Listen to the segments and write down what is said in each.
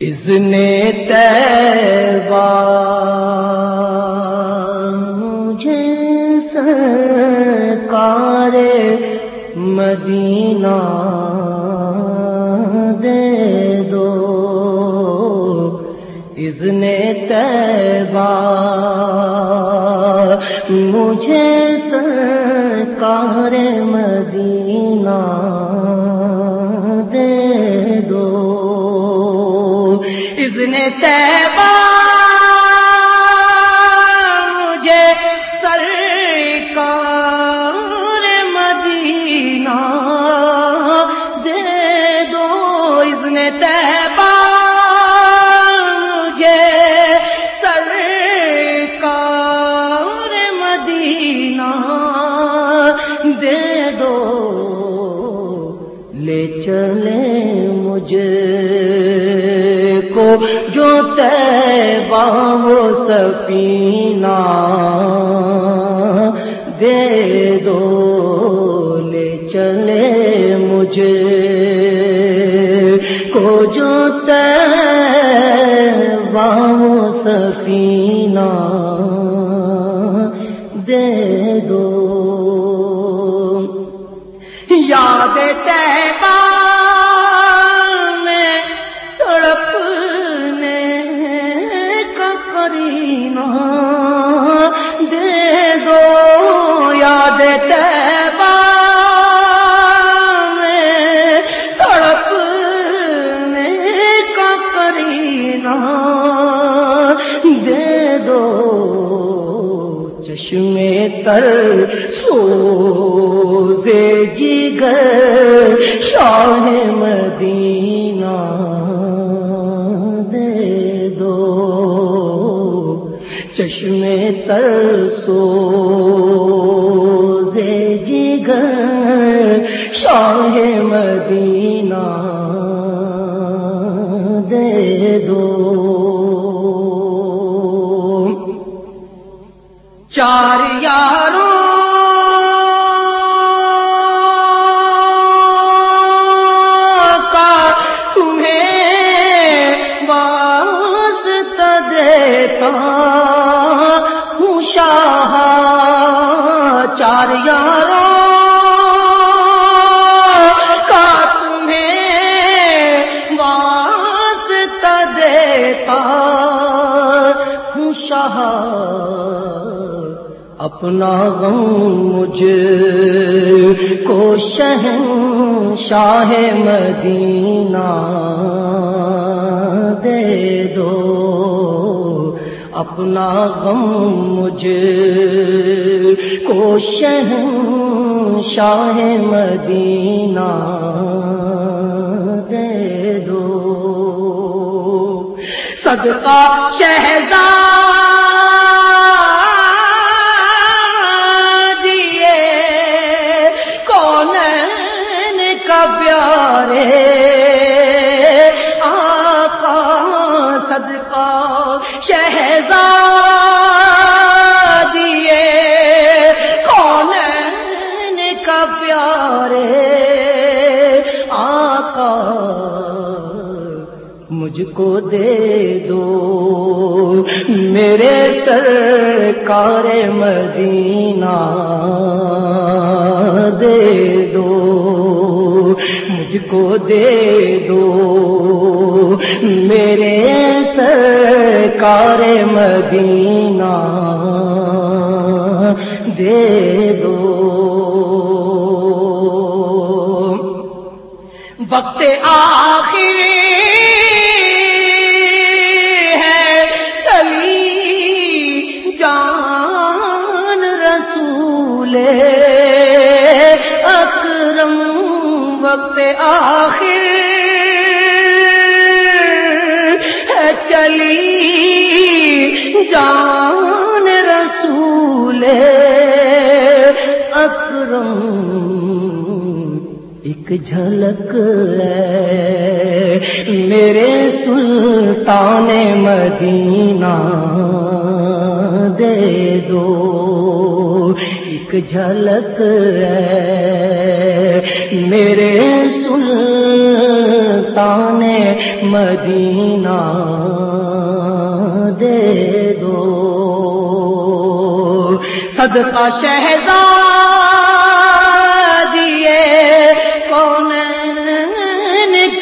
اذن تیبا مجھے سرکار مدینہ دے دو۔ اذن تیبا مجھے اذن تیبہ مجھے سرکار مدینہ دے دو، اس اذن تیبہ مجھے سرکار مدینہ دے دو۔ لے چلے مجھے کو جو تیبہ وہ سفینہ، دے دو لے چلے مجھے۔ کو جو تیبہ وہ سفینہ، دے دے دو یاد تیبا میں کا کرینا دے دو چشمے تر سو جگر، شاہ مدینہ چشمے تر سو جگر شاہ مدینہ دے دو۔ چار یاروں شاہ اپنا غم مجھ کو شہن شاہ مدینہ دے دو۔ اپنا غم مجھ کو شہن شاہ مدینہ دے دو۔ صدقہ شہزاد دیے کون کا پیارے آقا؟ مجھ کو دے دو میرے سرکار مدینہ، دے دو مجھ کو دے دو میرے سرکار مدینہ دے دو۔ وقت آخر ہے چلی جان رسول اکرم۔ وقت آخر چلی جان رسول اکرم ایک جھلک ہے۔ میرے سلطان مدینہ دے دو۔ ایک جھلک ہے۔ میرے سلطان سلطان مدینہ دے دو۔ صدقہ دیے کون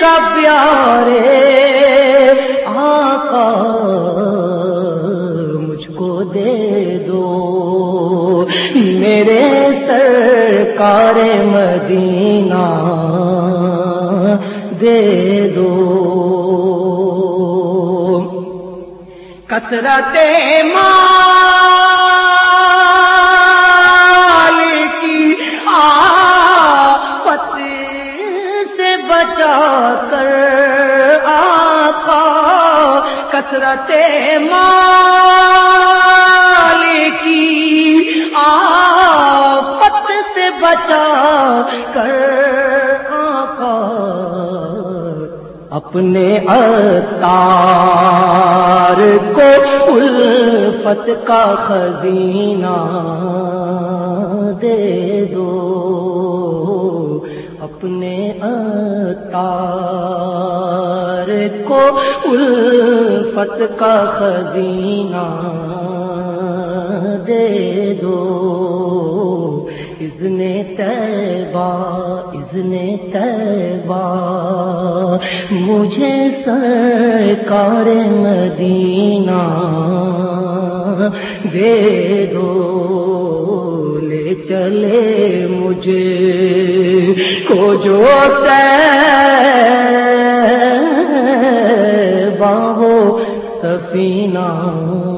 کا پیارے آقا؟ مجھ کو دے دو۔ میرے سرکار مدینہ دے دو۔ کسرت مال کی آفت سے بچا کر آقا۔ کسرت مال کی آفت سے بچا کر اپنے اتار کو الفت کا خزینہ دے دو۔ اپنے اتار کو الفت کا خزینہ دے دو۔ اذن تیبہ اذن تیبہ مجھے سرکار مدینہ دے دو، لے چلے مجھے۔ کو جو تیبہ ہو، سفینہ۔